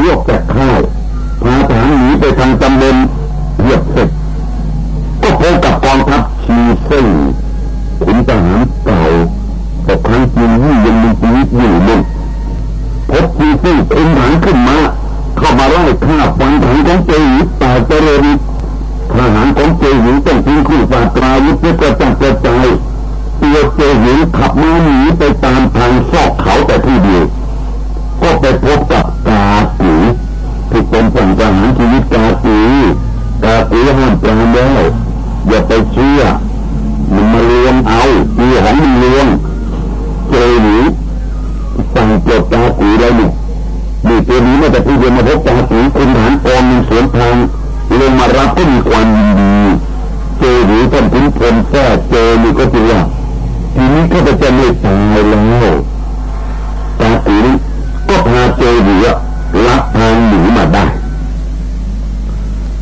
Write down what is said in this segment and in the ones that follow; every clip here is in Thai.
นีออกจากค่ายพาทหารหนีไปทางตำบลเหยียบเสร็จก็พบกับกองทัพชีเซิงขุนทหารเก่าต่ครั้งจริงที่ยังมีชีวิตอยู่หนั่นพบชีเซิงคุมทหารขึ้นมาเข้ามาไล่ฆ่าฟันทหารของเจียตายเจริญทหารของเจียต้องทิ้งคู่ฝ่าตราวุธเพื่กระจัดกระจายตัวเจียขับม้าหนีไปตามทางซอกเขาแต่ที่เดียว ก็ไปพบกับกากีที่เป็นฝั่งทหารชีวิตกากีกากีห้ามปรามแล้วอย่าไปเชื่อ มันมาเลี้ยงเอาตีของมันเลี้ยงเจอหนูสั่งปลดกากีแล้วเนี่ยดีตัวนี้ไม่แต่ผู้เดียวมาพบกากีคุณฐานกองมีสวนทางลงมารับก็มีความยินดีเจอหรือท่านคุณพลแท้เจอหนีก็จริงว่าทีนี้ก็จะไม่ตายแล้วกากี พาเจอหรือรับทางหนีมาได้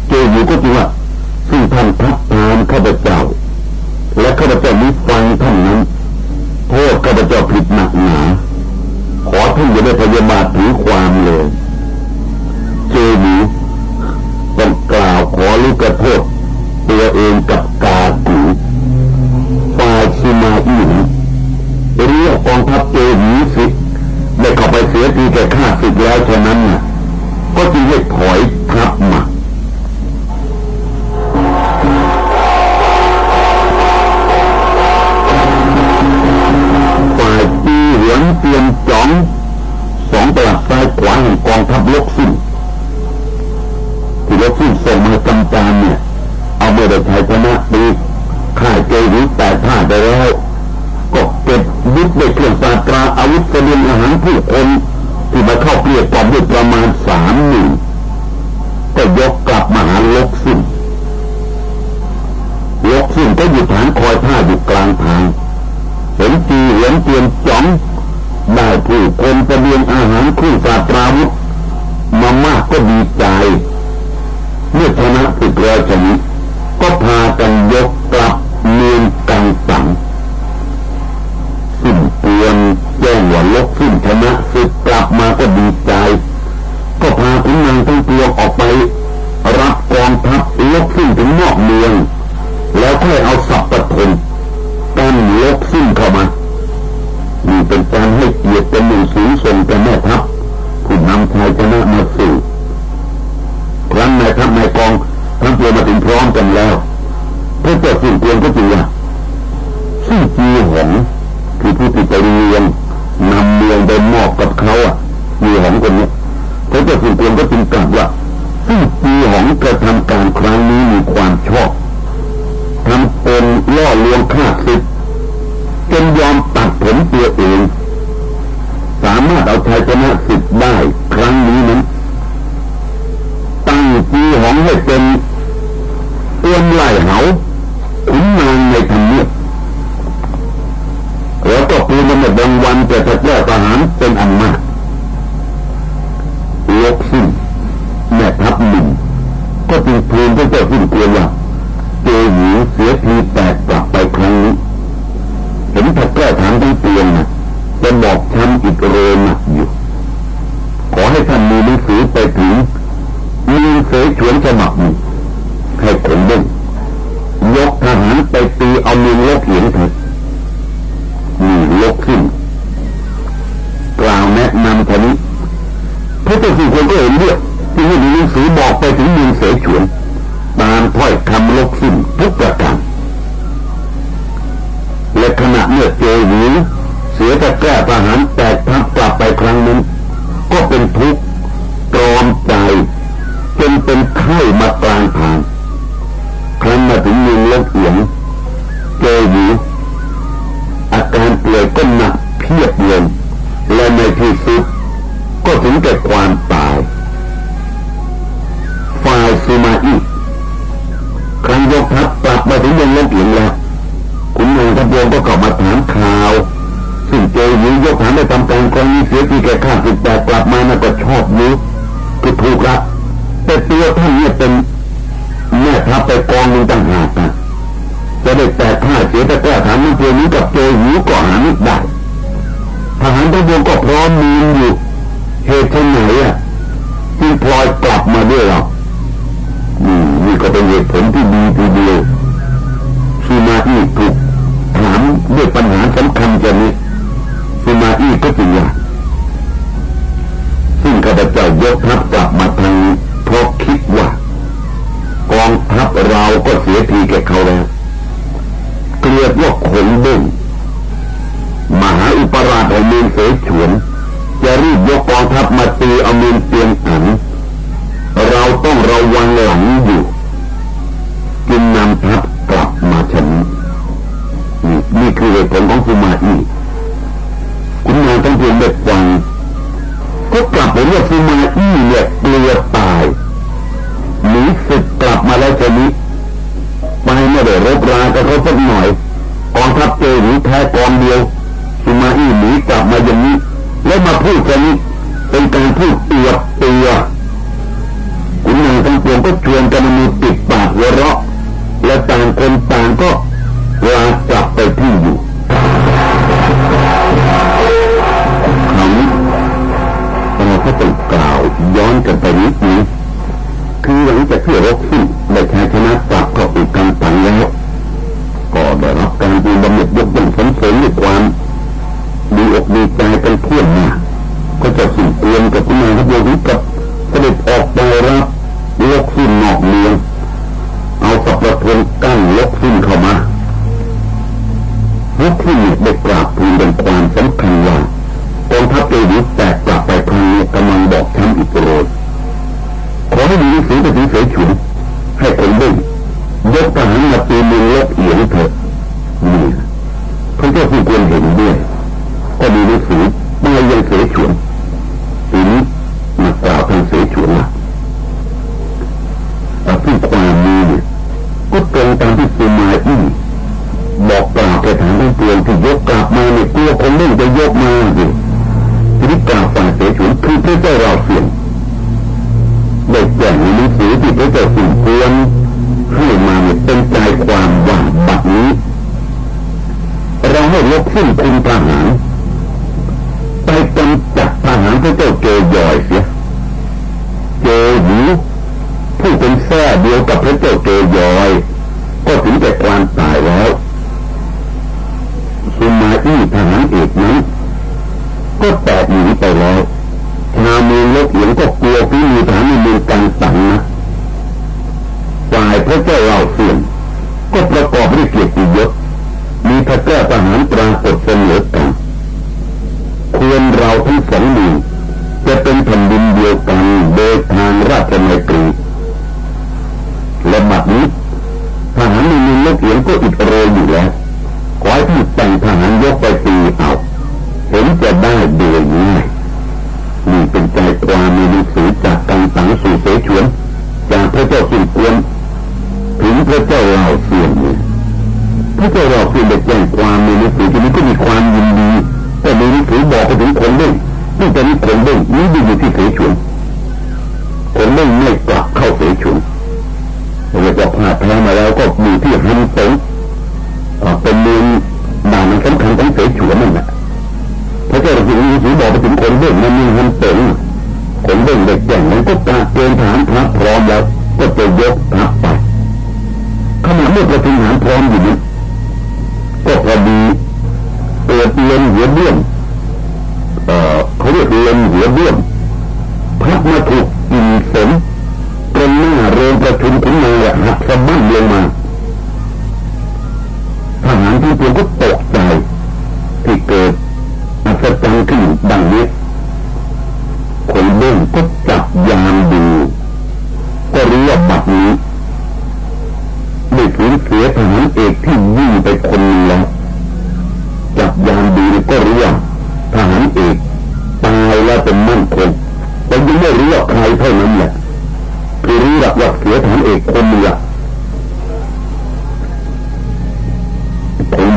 เจอหรือก็จริงว่าซึ่งท่านทักทานข้าพเจ้า และข้าพเจ้ามิฟังท่านนั้นโทษข้าพเจ้าผิดหนักหนา ขอท่านอย่าได้พยาบาทถือความเลยเจอหรือต้องกล่าวขอลูกกระโทษตัวเอง ศึกแล้วฉะนั้นน่ะก็จึงให้ถอยทับมาฝ่ายปีเหวนเตียนจ๋องสองตลับซ้ายขวาแห่งกองทัพลกสิ้นที่ลกสิ้นส่งมากำจานเนี่ย เอาเมื่อได้ชัยชนะปีข่ายเจหรือแต่ท่าไปแล้วก็เก็บยึดได้เครื่องสาตราอาวุธเสบียงอาหารผู้คน ที่มาเข้าเกลียดกล่อมด้วยประมาณสามหนึ่งก็ยกกลับมาหาลกสิ้นลกสิ้นก็หยุดฐานคอยท่าอยู่กลางทางเห็นจีเห็นเตียนจ๋องได้ผู้คนเสบียงอาหารคู่สาตราวุธมามากก็ดีใจเมื่อชนะศึกแล้วชนี้ก็พากันยกกลับเมืองกังสังสิ้นเปลืองแจ้งว่าลกขึ้นชนะศึก กลับมาก็ดีใจ ก็พาขุนนางทั้งปวงออกไป รับกองทัพลกขึ้นถึงนอกเมือง แล้วค่อยเอาสับปะทนกันลกขึ้นเข้ามานี่เป็นการให้เกียรติเป็นหนึ่งสูงส่งแก่แม่ทัพผู้นำชายชนะมาสู่ครั้งในทัพในกองทั้งตัวมาถึงพร้อมกันแล้วพระเจ้าสิ่งเกลียนก็จริงว่าซึ่งจีหงคือผู้ที่ไปเรียนนำเมืองไปมอบกับ เขาอะมีของคนนี้พระเจ้าสิ่งเกลียนก็จึงกล่าวว่าซึ่งจีหงกระทำการครั้งนี้มีความชอบทำเป็นล่อลวงฆ่า ทหารไปตีเอาเมืองลกเหียงเถิด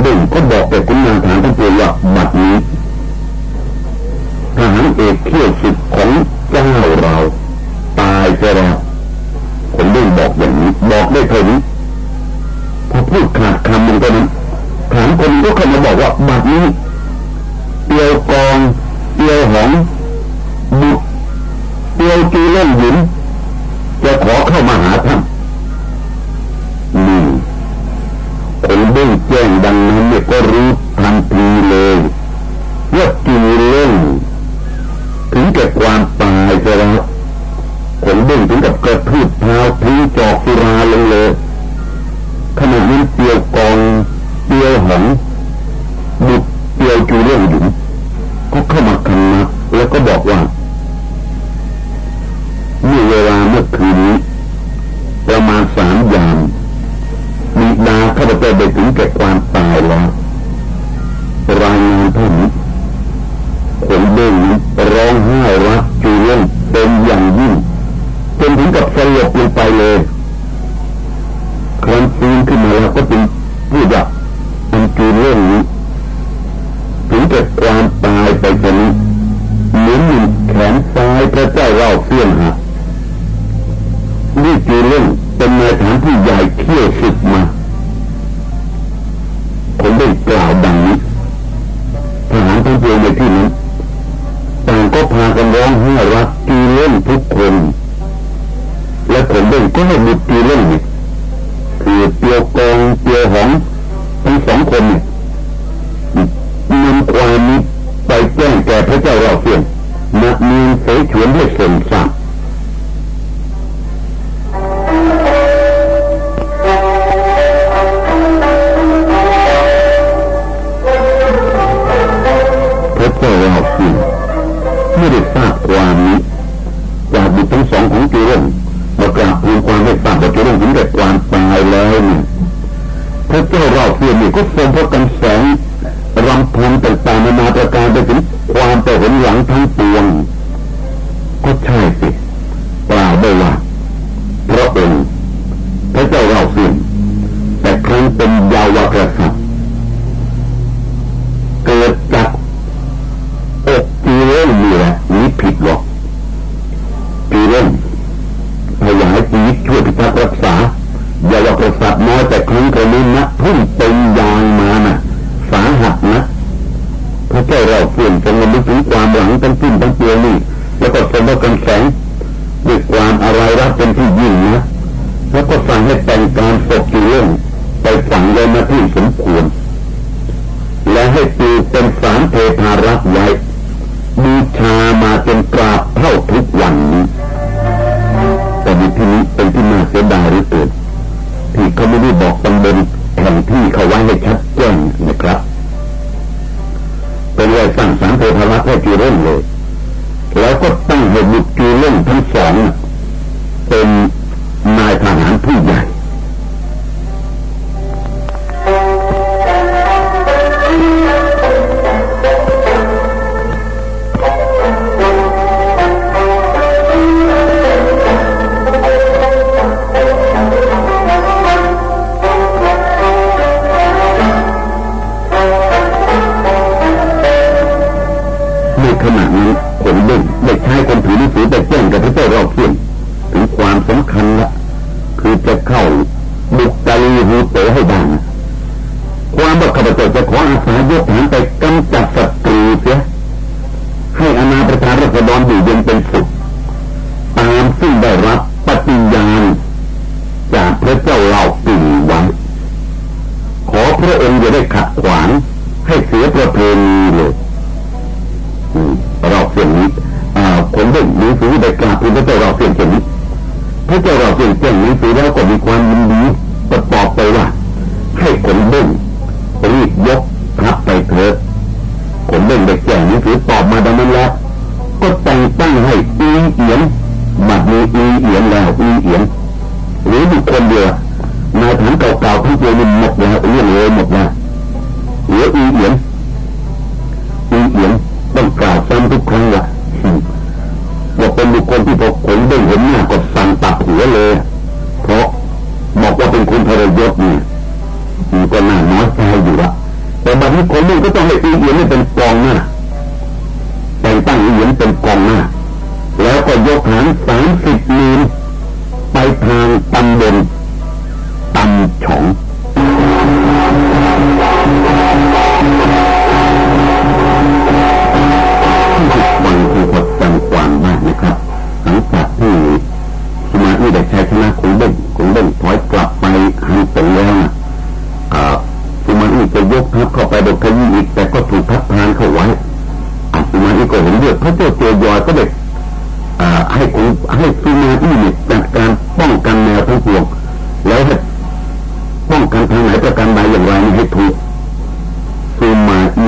เด่นก็บอกแต่คุณงานฐานทั้งปวงว่าบัดนี้ แต่ความตายแล้วเนี่ยพระเจ้ารอบเทียรนี่ก็ทรงพระกัแสงรำพึงต่างๆนานาประการไปถึงความแต่หนหลังทั้งปวงก็ใช่สิเปล่าไม่ว่า ใช้คนถือหนังสือไปแจ้งกับพระเจ้ารอบเที่ยงถึงความสำคัญละคือจะเข้าบุกตะลีหูเต๋ให้ได้ความว่คข้าพเจ้าจะขออาสายกฐา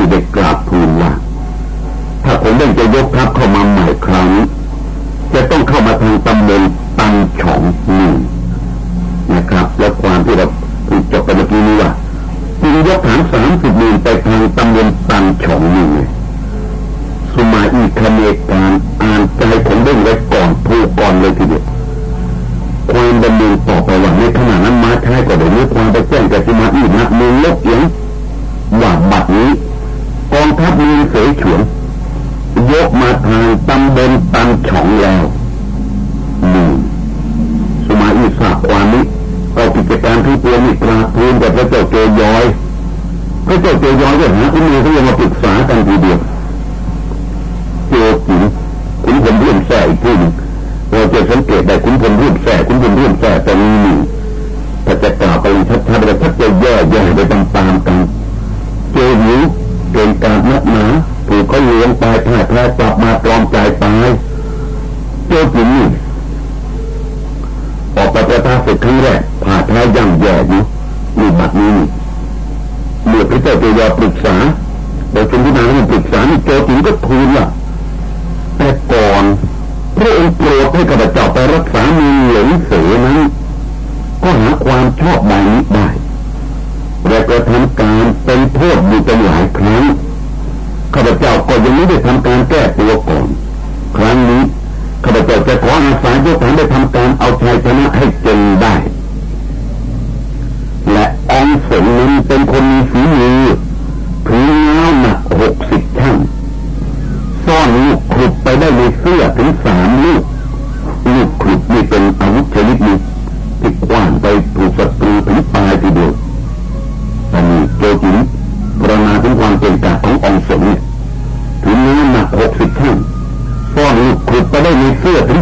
ได้กราบทูลว่า ถ้าผมได้จะยกทัพเข้ามาใหม่ครั้งจะต้องเข้ามาทางตำบลตันฉองหนึ่งนะครับ และความที่เราจบไปเมื่อกี้นี้ว่าจึงยกฐานสามสิบหมื่นไปทางตำบลตันฉองหนึ่งสุมาอีคเนการอ่านใจของเด้งไว้ก่อนผูกก่อนเลยทีเดียวความดำเนินต่อไปว่าในขณะนั้นมาใช้ก็ได้มีความไปแจ้งกับสุมาอีนะมือลบเอียงว่าบัดนี้ กองทัพมีเสฉวนยกมาทางตำบลตันฉองแล้วนี่งสมัยอีสาความนี้เอากิจการที่ตัวนี่กราบทูลกับพระเจ้าเจย้อยพระเจ้าเจย้อยก็หาคุณมีเขายังมาปรึกษากันทีเดียวเจอจิ๋งคุณผมเรื่องแส่อีกทีนึงเราจะสังเกตได้คุณผมเรื่องแส่คุณผมเรื่องแส่แต่นี้นี่งถ้าจะกล่าวไปชัดๆเลยถ้าจะแย่แย่ไปตามๆกันเจอหิว เกินการนักหนาถูกเขาเลี้ยงตายพ่ายแพ้กลับมาปลอมใจตายเจ้าจิ๋นี่ออกไปประทาศึกครั้งแรกผ่าแพ้ย่ำแย่อยู่มีบัดนี้เมื่อพระเจ้าเจยอปรึกษาโดยชนที่นางปรึกษานี่โจจิ๋งก็ทูลว่าแต่ก่อนพระองค์โปรดให้ข้าพเจ้าไปรักษาเมืองเหลงเสนั้นก็หาความชอบใบนี้ได้ และกระทำการเป็นโทษอยู่เป็นหลายครั้งข้าพเจ้าก็ยังไม่ได้ทำการแก้ตัวก่อน ครั้งนี้ข้าพเจ้าจะขออาศัยยกฐานได้ทำการเอาชัยชนะให้เจงได้ และองสงนั้นเป็นคนมีฝีมือถือเงาหนักหกสิบท่านซ่อนลูกขุดไปได้ในเสื้อถึงสามลูกลู เสื้อถึ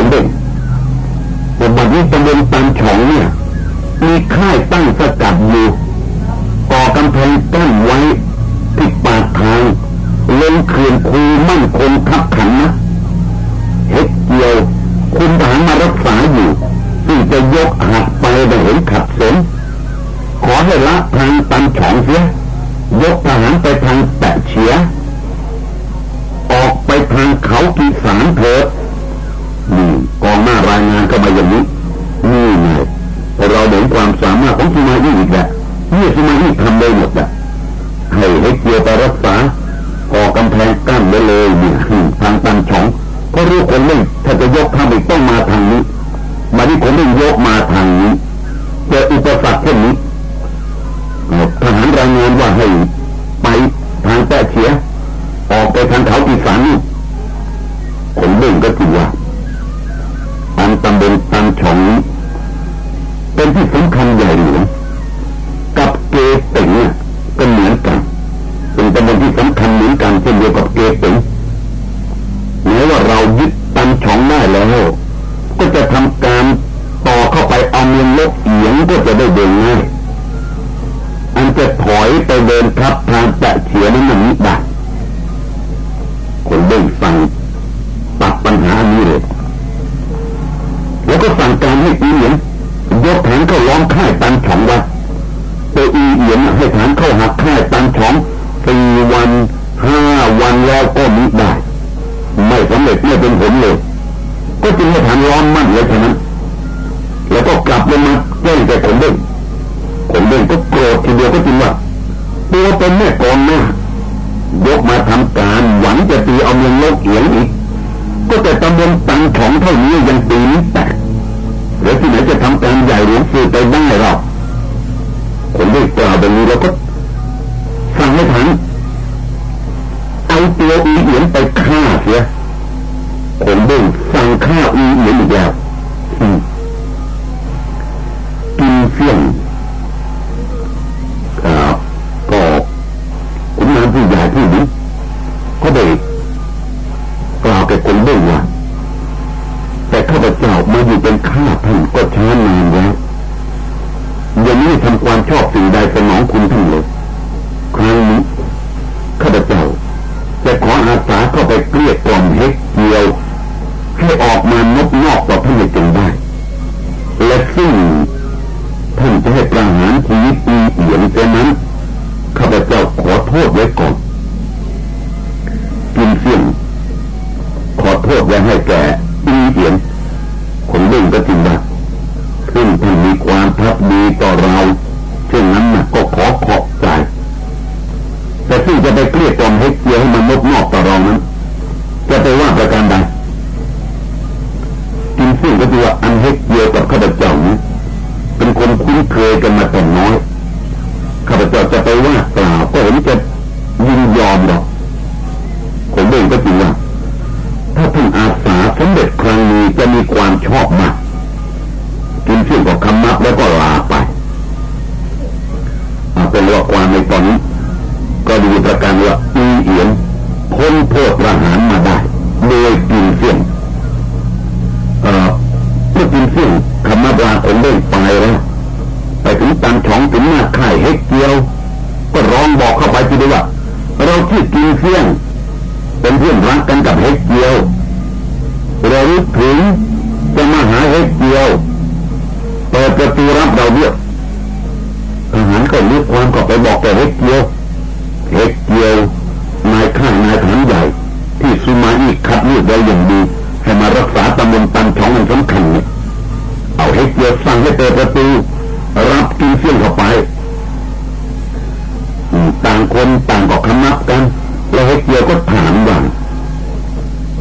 แจ้งแต่คนเด่นแต่บัดนี้ตำบลตันฉองเนี่ย มีค่ายตั้งสกัดอยู่ก่อกำแพงต้นไว้ที่ปากทางลงเขื่อนคูมั่นคงทับขันนะเฮ็ดเกียว คุณทหารมารักษาอยู่ซึ่งจะยก ยกมาทำการหวังจะตีเอาเมืองโลกเอียงอีก ก็แต่ตำบลตังของเท่านี้ยังตีนี้แตกแล้วที่ไหนจะทำการใหญ่หลวงสื่อไปได้หรอกคนได้กล่าวแบบนี้เราก็สั่งให้ทันเอาตัวอีเหยียนไปฆ่าเสียคนเด้งสั่งฆ่าอีเหยียนอีกแล้ว นฉองถึงหน้าค่ายเฮกเกียว ก็ร้องบอกเข้าไปทีเดียวว่าเราชื่อกินเสี่ยง เป็นเพื่อนรักกันกับเฮกเกียวเราลึกถึงจะมาหาเฮกเกียวเปิดประตูรับเราด้วยทหารก็ลึกความก็ไปบอกแกเฮกเกียวเฮกเกียวนายข้านายฐานใหญ่ ที่ซูมาอีกคัดเลือกไว้อย่างดีให้มารักษาตำบลตันท้องอันสำคัญเนี่ยเอาเฮกเกียวสั่งให้เปิดประตู รับกินเสี่ยงเข้าไปต่างคนต่างก็คำนับกันแล้วเฮกเกียวก็ถามว่า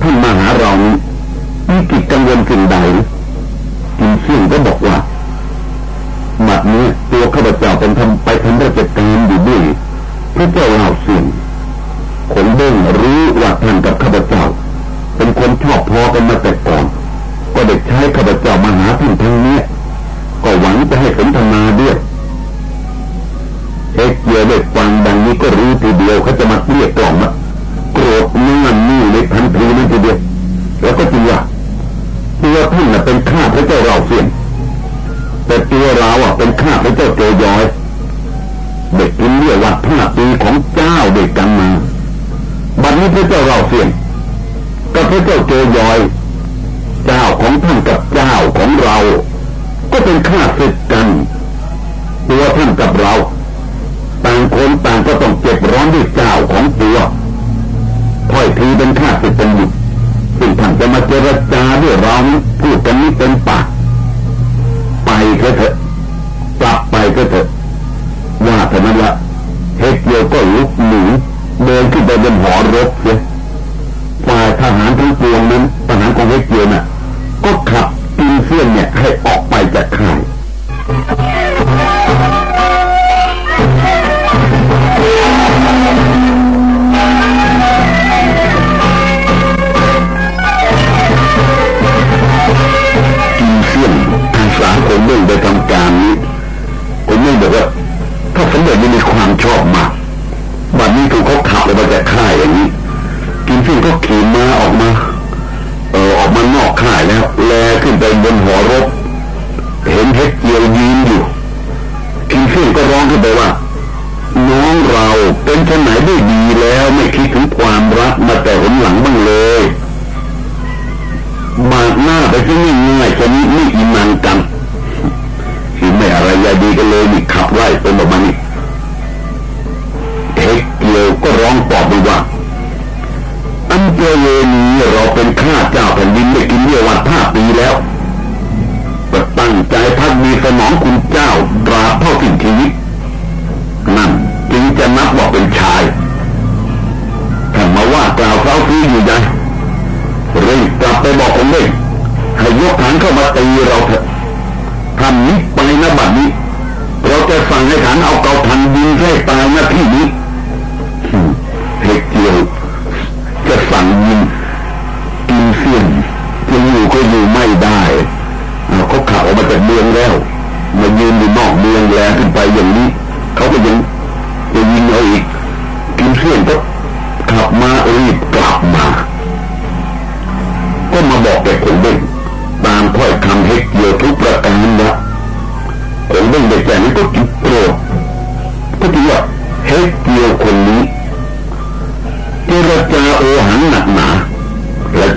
ท่านมาหาเรานี้มีกิจกังวลสิ่งใดกินเสี่ยงก็บอกว่าบัดนี้ตัวข้าพเจ้าเป็นทำไปทำราชการอยู่ด้วยพระเจ้าเล่าเสี่ยงคนเด้งรู้ว่าท่านกับข้าพเจ้า เป็นคนชอบพอกันมาแต่ก่อน ก็ได้ใช้ข้าพเจ้ามาหาท่านทางนี้ ก็หวังจะให้สนทนาด้วยเอ็กเกียได้ฟังดังนี้ก็รู้ทีเดียวเขาจะมาเรียกกล่อมอะโกรธเงื่อนี่ในทันทีนั้นทีเดียวแล้วก็จริงว่าตัวท่านน่ะเป็นข้าพระเจ้าเราเสียงแต่ตัวเราอะเป็นข้าพระเจ้าเจยอยเด็กกินเรียกว่าพระปีของเจ้าเด็กกันมาบัดนี้พระเจ้าเราเสียงกับพระเจ้าเจยอย เจ้าของท่านกับเจ้าของเรา ก็เป็นข้าศึกกันตัวท่านกับเรา ต่างคนต่างก็ต้องเจ็บร้อนด้วยเจ้าของตัวถ้อยทีเป็นข้าศึกเป็นบุตรซึ่งท่านจะมาเจรจาด้วยเราพูดกันนี้เป็นปากไปเถอะกลับไปเถอะว่าเท่านั้นละเฮกเกียวก็ลุกหนีเดินขึ้นไปบนหอรบเสียฝ่ายทหารทั้งปวงนั้นทหารของเฮกเกียวน่ะ ก็ขับปีนเสี้ยนเนี่ยให้ออก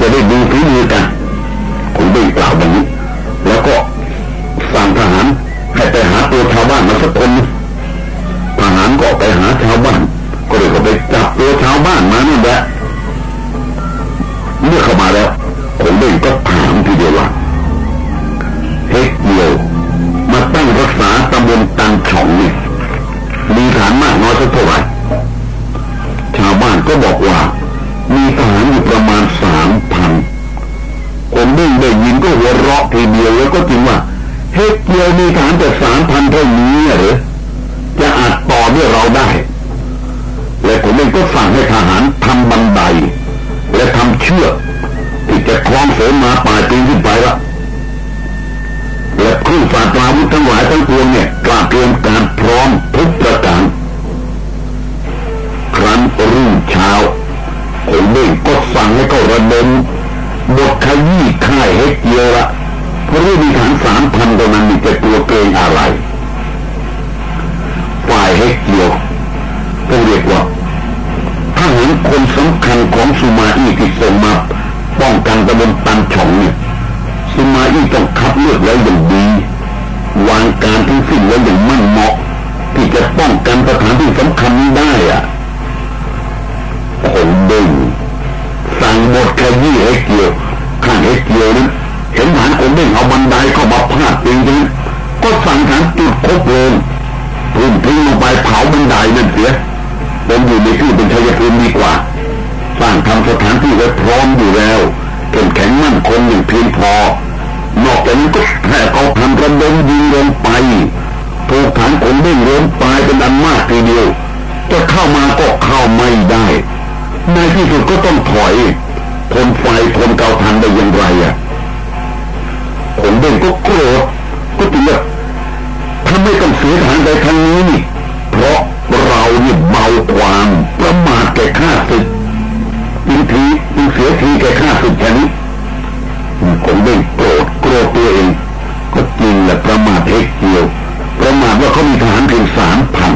จะได้ดูฝีมือต่าง เข้ามาก็เข้าไม่ได้ ในที่สุดก็ต้องถอยทนไฟทนเกาทันได้อย่างไรอะผมเด่นก็โกรธก็ถึงแบบถ้าไม่ต้องเสียทางใดทางนี้นี่เพราะเราเนี่ยเบาความประมาทแก่ข้าศึกอินทีอินเสียทีแก่ข้าศึกชนี้ผมเด่นโกรธโกรธตัวเอง ก็จริงแหละประมาทเอกเดียวประมาทว่าเขามีทหารเพียงสามพัน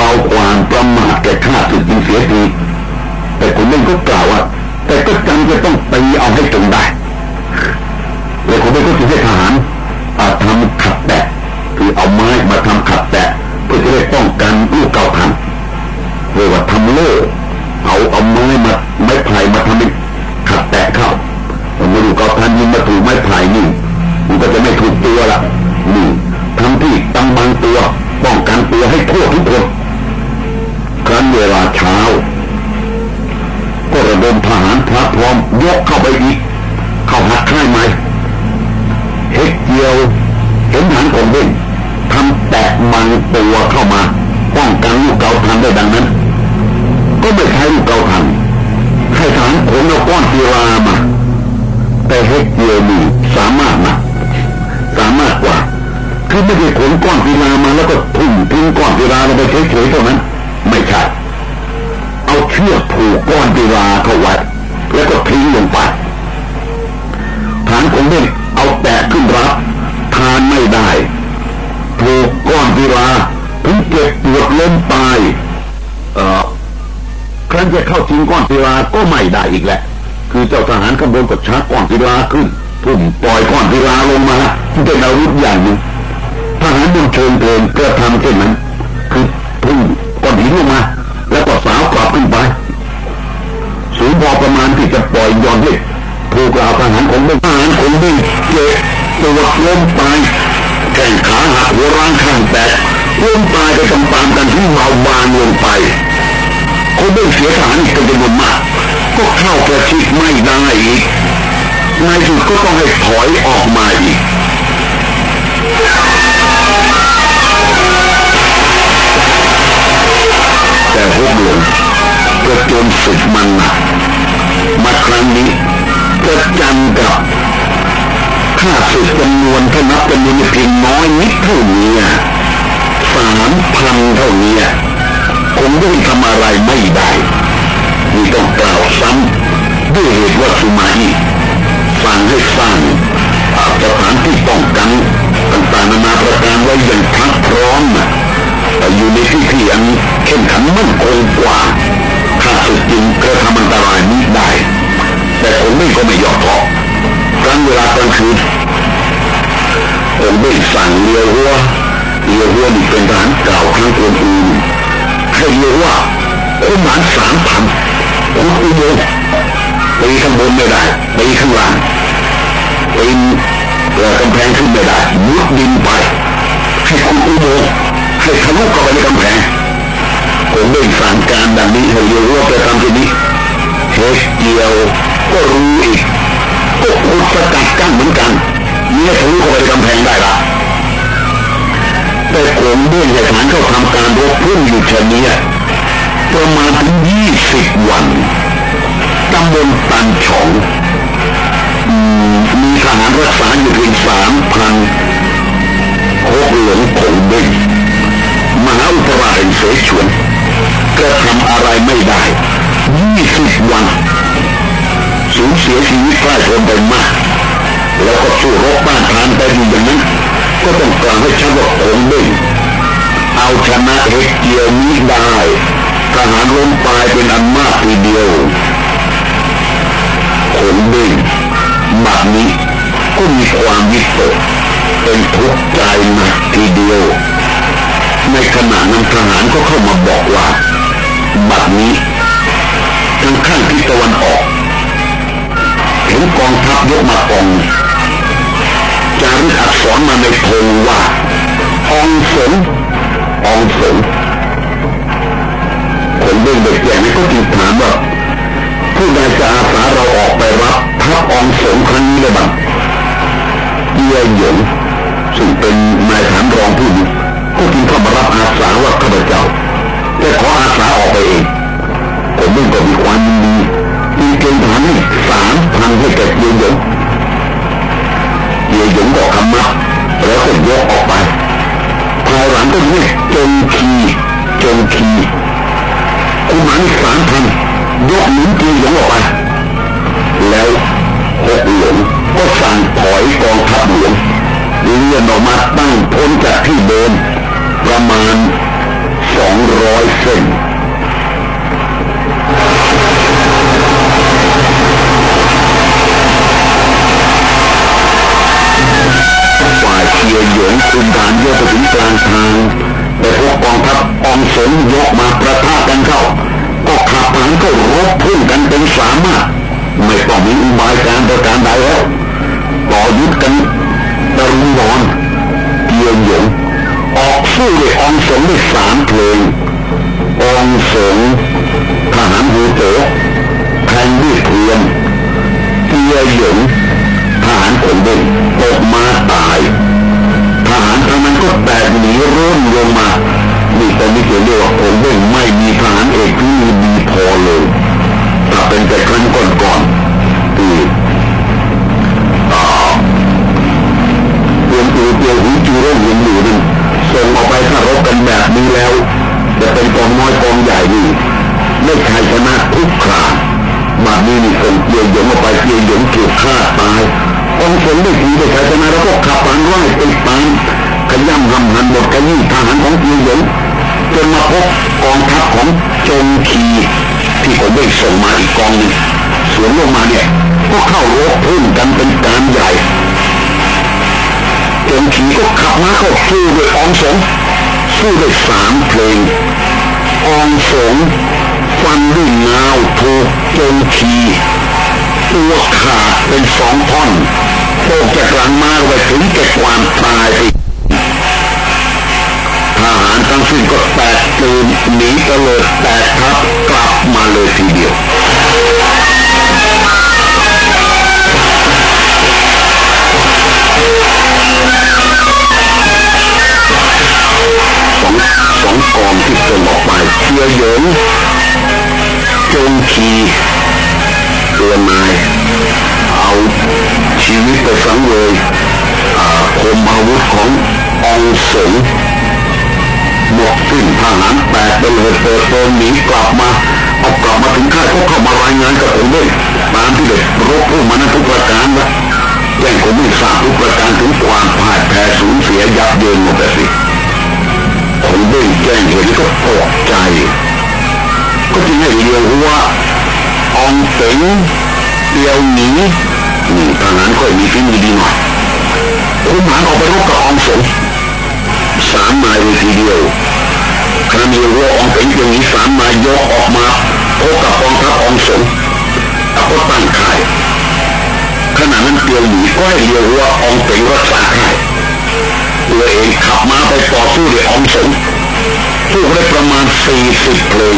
เมาความประมาทแก่ข้าศึกยิงเสียทีแต่คุณเล่ก็กล่าวว่า แต่ก็จำจะต้องไปเอาให้จงได้แล้วคนเล่ก็จึงให้ทหารอาทำขัดแตะคือเอาไม้มาทำขัดแตะเพื่อจะได้ป้องกันลูกเก่าพันเรียกว่าทำโล่เอาเอาไม้มาไม้ไผ่มาทำเป็นขัดแตะเข้าผมดูเก่าพันยิงมาถูกไม้ไผ่นี่มันก็จะไม่ถูกตัวละนี่ทำที่ตั้งบางตัวป้องกันตัวให้ทั่วทุกคน ครั้นเวลาเช้า ก็ระดมทหารพระพร้อมยกเข้าไปอีก เข้าหักค่ไหมเฮกเกียวเห็นฐานของเล่นทำแตกมังตัวเข้ามาป้องกันลูกเกาทันได้ดังนั้น ก็ไม่ใช้ลูกเกาทันให้ฐานขนเอาก้อนศิลามาแต่เฮกเกียวมีสามารถนะสามารถกว่าคือไม่ได้ขนก้อนศิลามาแล้วก็ทุ่มทิ้งก้อนศิลาลงไปเฉยๆเท่านั้น ไม่ใช่ เอาเชือกผูกก้อนดีวาเข้าไว้แล้วก็ทิ้งลงไปฐานของเล่นเอาแตะขึ้นรับทานไม่ได้ผูกก้อนดีวาถึงเก็บปวดล้มตายเออครั้นจะเข้าทิ้งก้อนศิลาก็ไม่ได้อีกแหละ คือเจ้าทหารขบวนกดชักก้อนศิลาขึ้นทุ่มปล่อยก้อนศิลาลงมาเป็นอาวุธอย่างหนึ่งทหารบนเชิงเพลินกระทำเช่นนั้น คือทุ่ม ก้อนหินลงมา แล้วก็สาวกลับขึ้นไป สูงพอประมาณที่จะปล่อยย้อนที่ถูกกล่าวทหารของทหารของดิ้งเจ็บปวล้มตายแข้งขาหักหัวร้างข้างแตกล้มตายไปตามๆกันที่เมาบานลงไปคนได้เสียทหารอีกเป็นจำนวนมาก ก็เข้าประชิดไม่ได้อีกนายสุดก็ต้องให้ถอยออกมาอีก แต่พวงก็จนสุดมันหนักมาครั้งนี้ก็จันกับข้าศึกจำนวนถ้านับจำนวนเพียงน้อยนิดเท่านี้สามพันเท่านี้คงได้ทำอะไรไม่ได้มีต้องกล่าวซ้ำด้วยเหตุว่าสุมาอีสั่งให้สร้างสถานที่ป้องกันต่างๆนานาประการไว้อย่างพรักพร้อม อยู่ในที่ที่อันเข้มขันมั่นคงกว่าข้าศึกจึงกระทำอันตรายนี้ได้ แต่ผมไม่ก็ไม่ยอมเพาะครั้งเวลากลางคืนผมได้สั่งเรือหัวเรือหัวนี่เป็นทหารเก่าครั้งอื่นให้เรือว่าคุณหมานสามพันคุณอุโมงตีข้างบนไม่ได้ตีข้างล่างปีนกำแพงขึ้นไม่ได้มุดดินไปให้คุณอุโมง ให้ทะลุเข้าไปในกำแพงผมได้สั่งการดังนี้ให้เรือหัวไปทำที่นี้เฮสเกียวก็รู้อีกก็ขุดสกัดกั้นเหมือนกันเนี่ยทะลุเข้าไปในกำแพงได้ละแต่ผมเด้งให้ฐานเข้าทำการรบพุ่งอยู่เช่นนี้ประมาณถึงยี่สิบวันตำบลตันฉองมีทหารรักษาอยู่เพียงสามพันหกหลงผงเด้ง มหาอุปราชแห่งเสฉวนกระทำอะไรไม่ได้ยี่สิบวัน สูญเสียชีวิตใกล้คนไปมาก แล้วก็สู้รบบ้านทานไปอยู่อย่างนั้นก็ต้องกล่าวให้ชัดว่าผงเด้งเอาชนะเฮกเกียวนี้ได้ทหารล้มตายเป็นอันมากทีเดียวผงเด้งบัดนี้ก็มีความวิตกเป็นทุกข์ใจหนักทีเดียว ในขณะนั้นทหารก็เข้ามาบอกว่า บัดนี้ทางข้างทิศตะวันออกเห็นกองทัพยกมากองจารึกอักษรมาในธงว่าองสงองสงคนเด้งเด็กแก่นี่ก็จึงถามว่าผู้ใดจะอาสาเราออกไปรับทัพองสงครั้งนี้เลยบ้างเยี่ยหยงซึ่งเป็นนายฐานรองผู้นี้ ก็จึงเข้ามารับอาสาว่าข้าพเจ้าจะขออาสาออกไปเองผมเองก็มีความยินดีจึงเกณฑ์ทหารให้สามพันให้แก่เยี่ยหยงเยี่ยหยงก็คำนับแล้วก็ยกออกไปภายหลังก็เรียกจงคีจงคีกุมารสามพันยกหนุนเยี่ยหยงออกไปแล้วหกหลวงก็สั่งถอยกองทัพหลวงเลื่อนออกมาตั้งพ้นจากที่เดิม ประมาณสองร้อยเส้นฝ่ายเชียร์หยงคุมฐานเยอะไปถึงกลางทางแต่พวกกองทัพอองสนยกมาประทะกันเข้า ก็ขับฐานก็รบพุ่งกันเป็นสามารถไม่ต้องมีอุบายการประการใดแล้วต่อยุดกันตะลุมบอลเกียงหยง ออกสู้ด้วยองสงด้วยสามเพลงองสงทหารหูโตแทงด้วยเทียนเกียหยงทหารขนเด่นตกมาตายทหารทั้งนั้นก็แตกหนีร่นลงมานี่ตอนนี้เรียกว่าขนเด่นไม่มีทหารเอกที่มีดีพอเลยถ้าเป็นแต่ครั้งก่อนๆที่เรียนตัวเตียวหูจูเรื่องเรียนอยู่นั่น ส่งออกไปถ้ารบกันแบบนี้แล้ว จะเป็นกองน้อยกองใหญ่นี่ไม่ใช่บนี้นี่ส่งเกียร์หยงออกไปเกียร์หยงถูกฆ่าตายกองค์สมได้ทีได้ชัยชนะแล้วก็ขับผ่านร้อยติดตามขย่ำรำหันหมดขยี้ทหารของเกียร์หยงจนมาพบกองทัพของจงคีที่ผมได้ส่งมาอีกกองหนึ่งสวนลงมาเนี่ยก็เข้ารบพุ่งกันเป็นการใหญ่ จงคีก็ขับม้าเข้าสู้ด้วยองสงสู้ด้วยสามเพลงองสงฟันด้วยนาวถูกจงคีตัวขาดเป็นสองท่อนโตกจากหลังมาไปถึงแก่ความตายไปทหารทั้งสิ้นก็แตกตื่นหนีตะเลิดแตกทับกลับมาเลยทีเดียว สองกองที่ส่งออกไปเชียร์หยงจงคีเรือนายเอาชีวิตไปสังเวยคมอาวุธขององสงหมดสิ้นทหารแตกไปเลยเปิดโปงหนีกลับมาเอากลับมาถึงค่ายก็เข้ามารายงานกับผมด้วยตามที่เด็กรบพูดมานั้นทุกประการนะแจ้งผมไม่ทราบทุกประการถึงความพ่ายแพ้สูญเสียยับเยินหมดเลยสิ ผมได้แจ้งเห็นก็ตกใจ ก็จึงให้เรียกว่าอองเป๋งเดียวหนีนี่ทหารค่อยมีฝีมือดีหน่อยคุมหารออกไปรบกับอองสงสามนายเลยทีเดียวครั้นเรียกว่าอองเป๋งเดียวหนีสามนายยกออกมาพบกับกองทัพอองสงแล้วก็ตั้งค่ายขณะนั้นเตียวหนีก็ให้เรียกว่าอองเป๋งรักษาค่าย ตัวเองขับม้าไปต่อสู้ด้วยองสงสู้ได้ประมาณสี่สิบเพลง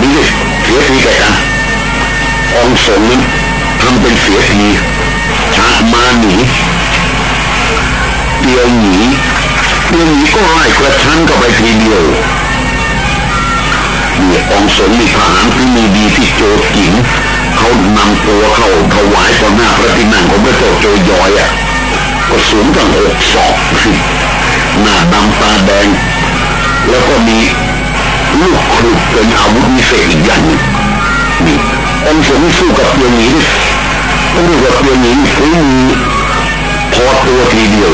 มีเสียทีแก่กันองสงนั้นทำเป็นเสียทีชักมาหนีเตียวหนีเตียวหนีก็ไล่กระชั้นเข้าไปทีเดียวเนี่ยองสงมีทหารที่มีดีที่โจกิงเขานำตัวเข้าถวายต่อหน้าพระที่นั่งของพระเจ้าโจยอยอะ ก็สูงตั้งหกศอกหน้าดำตาแดง แล้วก็มีลูกครุฑเป็นอาวุธวิเศษอีกอย่างนึงนี่องค์สมสู้กับเปียงหนีต้องเรียกว่าเปียงหนีฝีมือพอตัวทีเดียว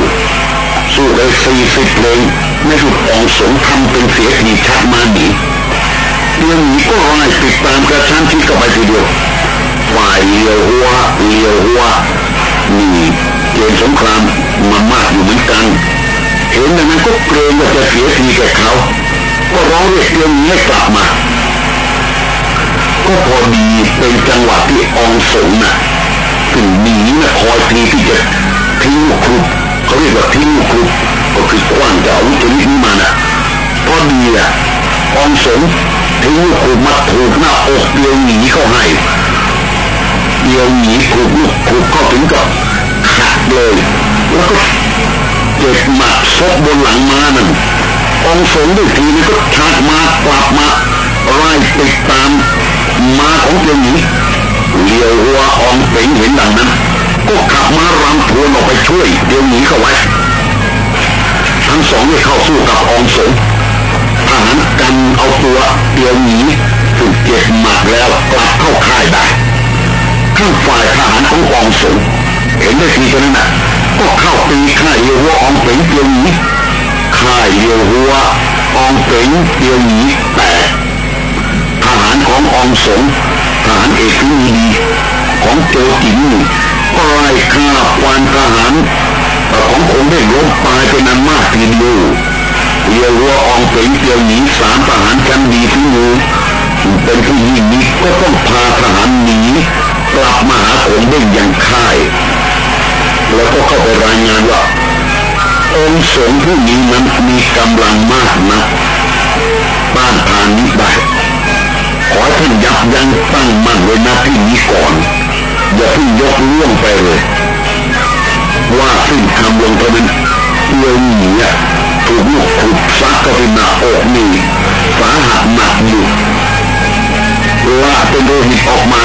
สู้ได้สี่สิบเพลงไม่สุดองสงทำเป็นเสียทีชักมาหนีเปียงหนีก็ไล่ติดตามกระชั้นที่เข้าไปทีเดียวฝ่ายเลียวหัวเลียวหัวนี่ เกมสงครามมามากอยู่เหมือนกัน เห็นดังนั้นก็เกรงว่าจะเสียทีแก่เขาก็ร้องเรียกเตียงนี้กลับมาก็พอดีเป็นจังหวะที่องสงน่ะถึงหนีนะคอยทีที่จะทิ้งครุเขาเรียกว่าทิ้งครุก็คือกว้างจะเอาวุธชนิดนี้มาน่ะพอดีอะองสงทิ้งครุมาถูกหน้าอกเดียวหนีเข้าให้เดียวหนีถูกลูกถูกเข้าถึงกับ ขาดเลย แล้วก็เจ็บหมัดซบบนหลังม้านั่นองสงด้วยทีนี้ก็ชักมากลับมาไล่ติดตามมาของเดียวหนีเลี้ยวหัวองเป๋งเห็นดังนั้น ก็ขับมารำทวนออกไปช่วยเดียวหนีเข้าไว้ ทั้งสองได้เข้าสู้กับองสงทหารกันเอาตัวเดียวหนีถูกเจ็บหมัดแล้วกลับเข้าค่ายได้ข้างฝ่ายทหารขององสง เห็นได้ทีเท่านั้นนะก็เข้าตีค่ายเยวัวองเป๋งเดียวหนีค่ายเยวัวองเป๋งเดียวหนีแตกทหารขององสงทหารเอกที่มีดีของโจจินนี่ก็ไล่ฆ่าควานทหารของคงได้ล้มตายเป็นอันมากทีเดียวเยว่าองเป๋งเตียวหนีสามทหารชั้นดีที่มือเป็นผู้ยิ่งนี้ก็ต้องพาทหารหนีกลับมาหาคงได้ยังค่าย แล้วก็เข้าไปรายงานว่าองค์สงฆ์ผู้นี้นั้นมีกำลังมากนะต้านทานนี้ได้ขอท่านยับยั้งตั้งมั่นไว้หน้าที่นี้ก่อน อย่าเพิ่งยกล่วงไปเลย ว่าสิ้นคำลงเท่านั้นเรื่องนี้ถูกลูกขุดซักก็เป็นหน้าอกนี่สาหัสหนักอยู่ละเป็นโลหิตออกมา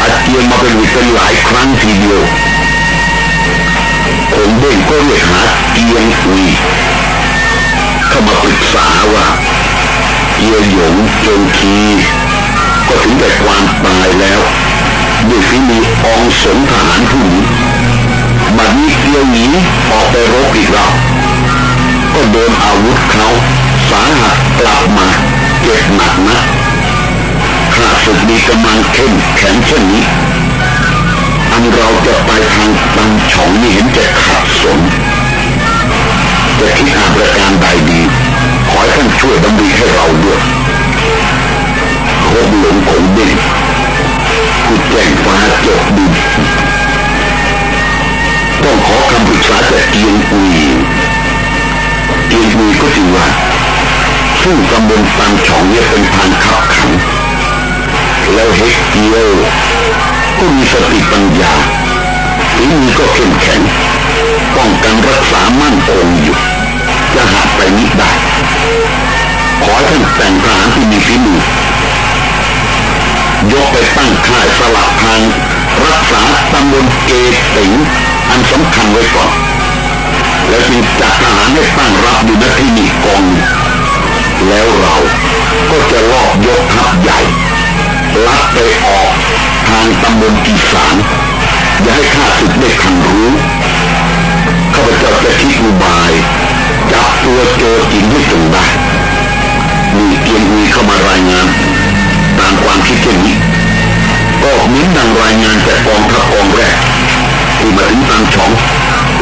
อาเจียนมาเป็นวิตเป็นหลายครั้งทีเดียว คงเด้งก็เรียกหาเกียงอุยเข้ามาปรึกษาว่าเกียหยงจงคีก็ถึงแต่ความตายแล้วด้วยฝีมือองสนทหารผู้นี้บัดนี้เกียวหนีออกไปรบอีกแล้วก็โดนอาวุธเขาสาหัสกลับมาเจ็บหนักนะข้าศึกมีกำลังเข้มแข็งเช่นนี้ันเราจะไปทางตังช่องนี่เห็นจะขัดสนจะคิดหาประการใดดี ขอให้ท่านช่วยดำริให้เราด้วยโคบหลงคงดิ้นผู้แจ้งฟ้าจบดินต้องขอคำปรึกษาจากเกียงอุยเกียงอุยก็ถือว่าซึ่งตำบลตังช่องเนี่ยเป็นทางขับขันแล้วเฮกเกียว ก็มีสติปัญญาฝีมือก็เข้มแข็งป้องกันรักษามั่นคงอยู่จะหักไปนิดได้ขอให้ท่านแต่งทหารที่มีฝีมือยกไปตั้งค่ายสลับทางรักษาตำบลเกติงอันสำคัญไว้ก่อนแล้วจึงจัดทหารให้ตั้งรับอยู่ณที่นี่กอง แล้วเราก็จะลอบยกทัพใหญ่ ลัดไปออกทางตำบลกีสานอย่าให้ข้าศึกได้ทันรู้ข้าพเจ้าจะคิดอุบายจับตัวโจจิงให้จงได้มีเกียงมีเข้ามารายงาน ตามความคิดเช่นนี้ก็มือนดังรายงานจากกองทัพกองแรกที่มาถึงตังช่อง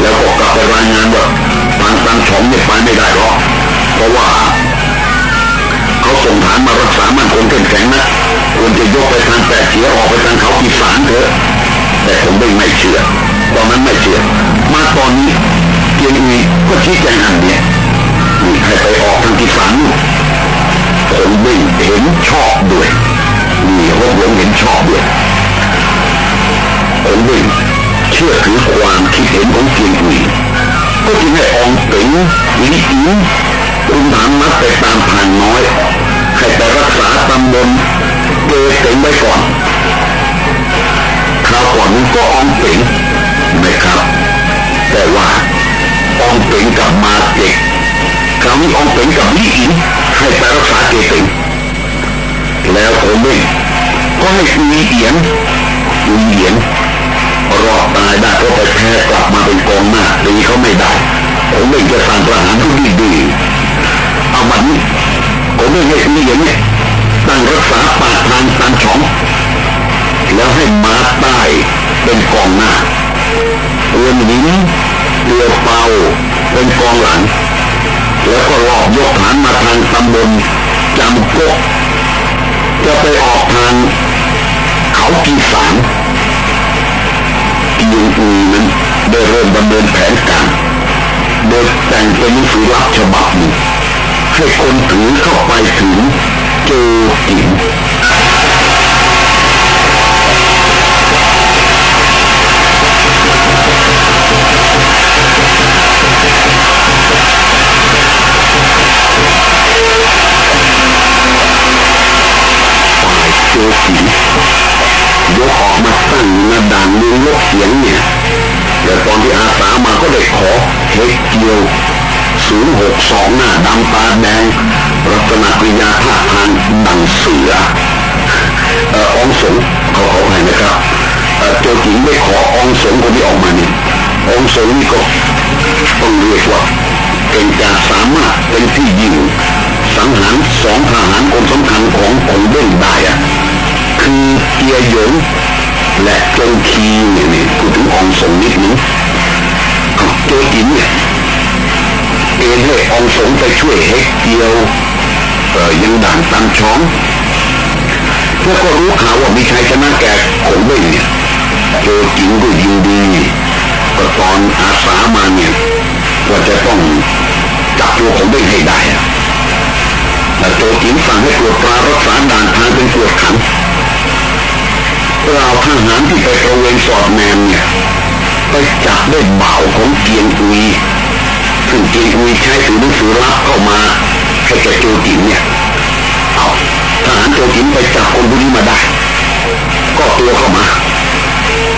แล้วก็กลับไปรายงานว่าทางตังช่องเนี่ยไปไม่ได้หรอกเพราะว่า เขาส่งฐานมารักษามันคงเข้มแข็งนะควรจะยกไปทางแต่เสียออกไปทางเขาปีสานเถอะ แต่ผมไม่ไม่เชื่อ ตอนนั้นไม่เชื่อ มาตอนนี้เกียงอีก็ชี้แจงอันเนี้ยมีใครไปออกทางปีสานผมไม่เห็นชอบด้วยมีรบหลงเห็นชอบด้วยผมไม่เชื่อถือความคิดเห็นของเกียงอีก็จึงให้องเป๋งลิอิง รุมฐานมัดไปตามผ่านน้อยให้ไปรักษาตำบลเกเต็งไว้ก่อนคราวก่อนก็อองเป๋งนะครับ แต่ว่าอองเป๋งกับมาเด็กคราวนี้อองเป๋งกับลี่อินให้ไปรักษาเกเต็งแล้วผมเองก็ให้มีเอียนมีเอียนรอดตายได้ก็ไปแพ้กลับมาเป็นกองหน้าตีเขาไม่ได้ผมเองจะสั่งประหารทุกดี เอามันนี้ผมเองให้มีเอียนเนี่ยตั้งรักษาปากทางตามช่องแล้วให้มาใต้เป็นกองหน้าเรือนหินเรือเปาเป็นกองหลัง แล้วก็ลอบยกฐานมาทางตำบลจำกกจะไปออกทางเขากีสานยงอูนั้นได้เริ่มดำเนินแผนการโดยแต่งเป็นหนังสือรับฉบับหนึ่ง ให้คนถือเข้าไปถึงเจอจิ๋มเจอจิ๋มยกออกมาตั้งในด่านเมืองลบเสียงเนี่ยแต่ตอนที่อาสามาก็ได้ขอเฮกเกียว ศูนย์หกสองหน้าดำตาแดงลักษณะกริยาท่าทางดังเสือเอ่อองสงเขาขอให้นะครับเอ่อโจจิงได้ขอองสงคนที่ออกมานี่องสงนี่ก็ต้องเรียกว่าเป็นการสามารถเป็นที่ยิงสังหารสองทหารคนสำคัญของของเบ้งได้อะคือเกียหยงและโจคีเนี่ยนี่พูถึงองสงนิดนึงโจจิงเนี่ย เอ็นให้องสงไปช่วยเฮกเกียวเอ่อยังด่านตันช้องแล้วก็รู้ข่าวว่ามีชัยชนะแก่ขงเบ้งเนี่ยโจจิงก็ยินดีก็ตอนอาสามาเนี่ยว่าจะต้องจับตัวขงเบ้งให้ได้อะแต่โจจิงสั่งให้ตรวจตรารักษาด่านทางเป็นตรวจขังเราทหารที่ไปตระเวนสอดแนมเนี่ยไปจับได้เบาของเกียงอุย ซึ่งเกียงอุยใช้ถือหนังสือรับเข้ามาให้แกโจจินเนี่ยเอาทหารโจจินไปจับคนพวกนี้มาได้ ก็ตัวเข้ามา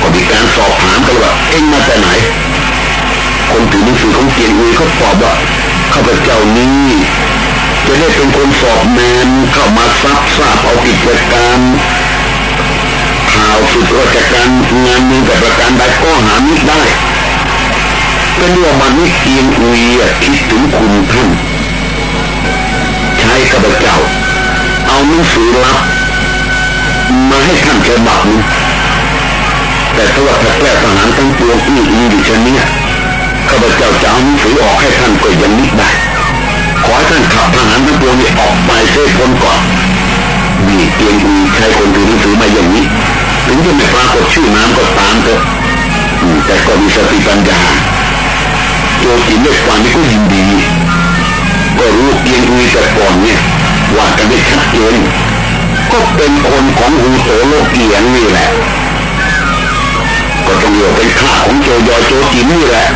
ก็มีการสอบถามกันว่าเอ็งมาแต่ไหน คนถือหนังสือของเกียงอุยเขาตอบว่าข้าพเจ้านี้จะได้เป็นคนสอบแมนเข้ามาซับทราบเอากิจการข่าวสุดราชการงานมีแต่ประการใดก็หาไมิได้ เป็นว่ามันไม่เกียงอุยคิดถึงคุณท่านใช้ข้าพเจ้า เอาหนังสือลับมาให้ท่านฉบับนึงแต่ถ้าว่าถ้าแก้ทหารทั้งปวงอื้ออื้อดิฉันเนี่ยข้าพเจ้าจะเอาหนังสือออกให้ท่านก็ยังนิดได้ขอให้ท่านขับทหารทั้งปวงนี้ออกไปเสียพ้นก่อนมีเตียงอุยใช้คนถือหนังสือมาอย่างนี้ถึงจะไม่ปรากฏชื่อน้ำก็ตามเถอะแต่ก็มีสติปัญญา โจจินได้ฟังนี่ก็ยินดี ก็รู้เกียงอุยแต่ก่อนเนี่ยว่ากันได้ชัดเจนก็เป็นคนของฮูโตโลเกียงนี่แหละ ก็ต้องเรียกเป็นข้าของโจยอโจจินนี่แหละ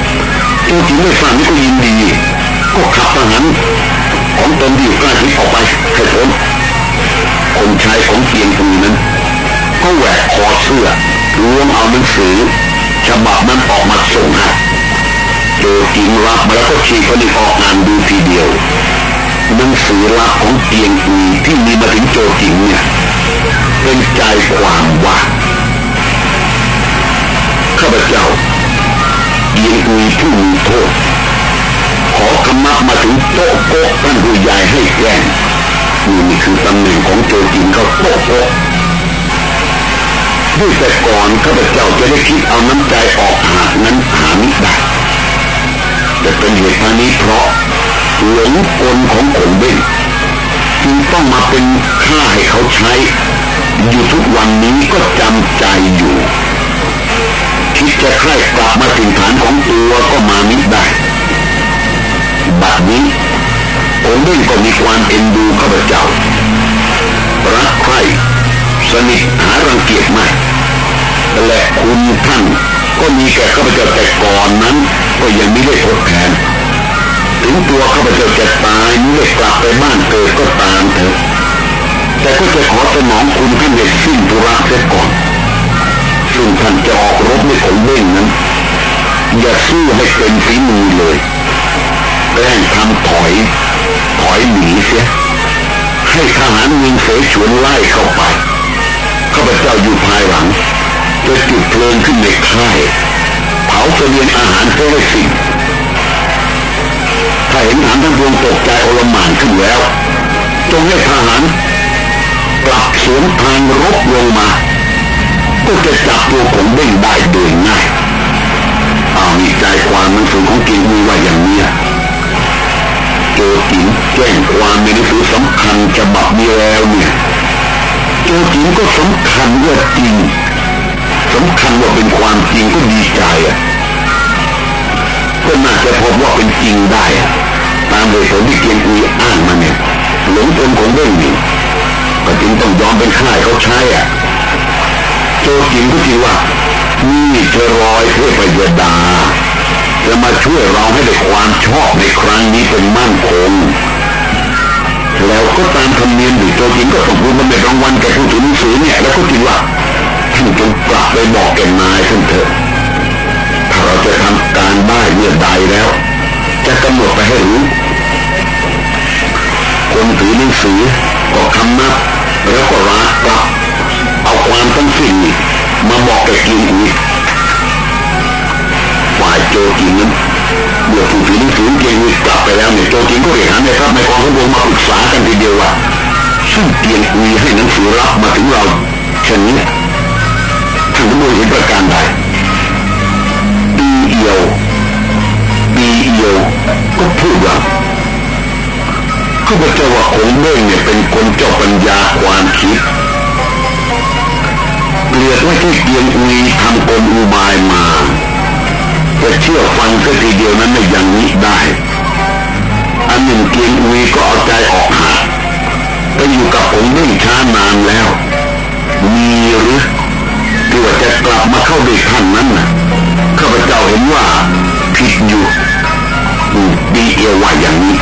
โจจินได้ฟังนี่ก็ยินดี ก็ขับทหารของตนที่อยู่ใกล้ชิดออกไปให้พ้นคนชายของเกียงอุยนั้นก็แหวกคอเสื้อล้วงเอาหนังสือฉบับนั้นออกมาส่งให้ โจจิงรับมาแล้วก็ฉีกผลิตออกงานดูทีเดียวหนังสือลับของเกียงอุยที่มีมาถึงโจจิงเนี่ยเป็นใจความว่าข้าพเจ้าเกียงอุยผู้มีโทษขอคำนับมาถึงโต๊ะโก๊กท่านผู้ใหญ่ให้แก้งนี่คือตำแหน่งของโจจิงเขาโต๊ะโก๊กด้วยแต่ก่อนข้าพเจ้าจะได้คิดเอาน้ำใจออกหากนั้นหาไม่ได้ แต่เป็นเหตุนี้เพราะหลงกลของขนเบ้งจึงต้องมาเป็นค่าให้เขาใช้ อยู่ทุกวันนี้ก็จำใจอยู่ คิดจะใคร่กลับมาถึงฐานของตัวก็มามิได้บัดนี้ขนเบ้งก็มีความเอ็นดูข้าพเจ้ารักใคร่สนิทหารังเกียจไม่และคุณท่าน ก็มีแก่ข้าพเจ้าแต่ก่อนนั้น ก็ยังม่ได้ทดแทนถึงตัวข้าพเจ้าจะตายม่ได้กลับไปบ้านเกิดก็ตามเถอะแต่ก็จะขอสนองคุณท่านในสิ้นธุระเสียก่อนซึ่งท่านจะออกรบในของเบ้งนั้น อย่าสู้ให้เป็นฝีมือเลยแกล้งทำถอย ถอยหนีเสียให้ทหารยิงเสฉวนไล่เข้าไปข้าพเจ้าอยู่ภายหลัง จะจุดเพลิงขึ้นในค่าย เผาเสบียงอาหารเพื่อให้สิ่งถ้าเห็นฐานทั้งพวงตกใจโอลหมานขึ้นแล้ว จงให้ทหารกลับสวนทางรบลงมา ก็จะจับตัวผมเด้งได้โดยง่ายเอามีใจความหนังสือของกินมีว่าอย่างนี้โจจินแจ้งความในหนังสือสำคัญฉบับนี้แล้วเนี่ยโจจินก็สำคัญว่าจริง สำคัญว่าเป็นความจริงก็ดีใจอะก็น่าจะพบว่าเป็นจริงได้อะตามเหตุผลที่เกียงอุยอ้างมาเนี่ยหลงกลของเรื่องนี้ก็จึงต้องยอมเป็นข่าเขาใช้อะโจจริงก็จริงว่านี่เธอรอยเทพยดา จะมาช่วยเราให้ได้ความชอบในครั้งนี้เป็นมั่นคงแล้วก็ตามธรรมเนียมอยู่โจจริงก็ต้องพูดมันเป็นรางวัลแก่ผู้ถือหนังสือเนี่ยแล้วก็จริงว่า ท่านจงกลับไปบอกแกนายท่านเถอะ ถ้าเราจะทำการได้เมื่อใดแล้ว จะกำหนดไปให้รู้ คนถือหนังสือก็คำนับแล้วก็รักกลับ เอาความทั้งสิ้นมาบอกแกกินอีกฝ่ายโจกินนั้นเมื่อผู้ถือหนังสือเกงกลับไปแล้วเนี่ยโจกินก็เรียกหาในครับในกองทัพบกมาปรึกษากันทีเดียวว่าซึ่งเกียงอุยให้หนังสือรับมาถึงเราเช่นนี้ ท่านรู้เห็นประการใดปีเอียวปีเอียวก็พูดว่าข้าพเจ้าว่าคงเม่งเนี่ยเป็นคนเจ้าปัญญาความคิดเกลียดว่าที่เกียงอุยทำกลอุบายมาจะเชื่อฟังสักทีเดียวนั้นไม่อย่างนี้ได้ อันหนึ่งเกียงอุยก็เอาใจออกหาไปอยู่กับผมเม่งช้านานแล้ว มีหรือ ที่ว่าจะกลับมาเข้าเด้วยท่านนั้นนะข้าพเจ้าเห็นว่าผิดอยู่ดีเอว่าอย่างนี้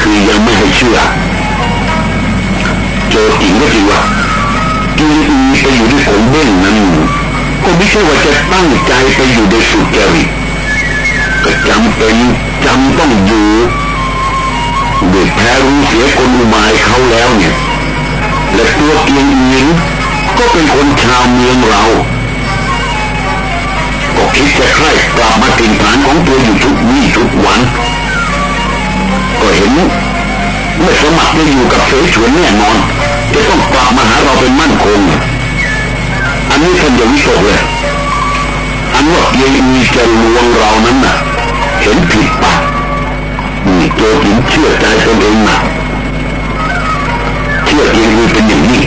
คือยังไม่ให้เชื่อโจจริงก็จริงว่ากินอีไปอยู่ด้วยผมเบ้งนั้นก็ไม่ใช่ว่าจะตั้งใจไปอยู่โดยสุจริตก็จำเป็นจำต้องอยู่เด็กแพ้รู้เสียคนอุบายเขาแล้วเนี่ยและตัวเกียงอิน ก็เป็นคนชาวเมืองเรา ก็คิดจะใคร่กลับมาถิ่นฐานของตัวอยู่ทุกวี่ทุกวัน ก็เห็นเมื่อสมัครได้อยู่กับเสฉวนแน่นอน จะต้องกลับมาหาเราเป็นมั่นคง อันนี้ท่านอย่าวิตกเลยอันว่าเกียงมีจะลวงเรานั้นน่ะ เห็นผิดไปนี่โจกินเชื่อใจตนเองหนักเชื่อเกียงมีเป็นอย่างนี้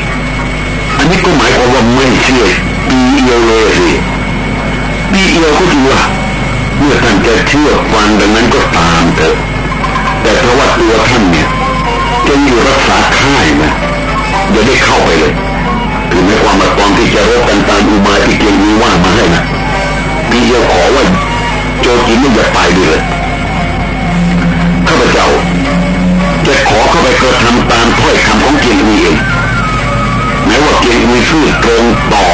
อันนี้ก็หมายความว่าไม่เชื่อปีเอียวเลยสิปีเอียวก็จริงว่าเมื่อท่านจะเชื่อฟังดังนั้นก็ตามเถอะแต่เพราะว่าตัวท่านเนี่ยจะอยู่รักษาค่ายนะอย่าได้เข้าไปเลยถึงแม้ความมาตอนที่จะรบกันตามอุบายที่เกียงมีว่ามาให้นะปีเอียวขอว่าโจกินไม่อย่าไปด้วยเลยข้าพเจ้าจะขอเข้าไปกระทำตามถ้อยคำของเกียงมีเอง แม้ว่าเกียงมีซื่อตรงต่อ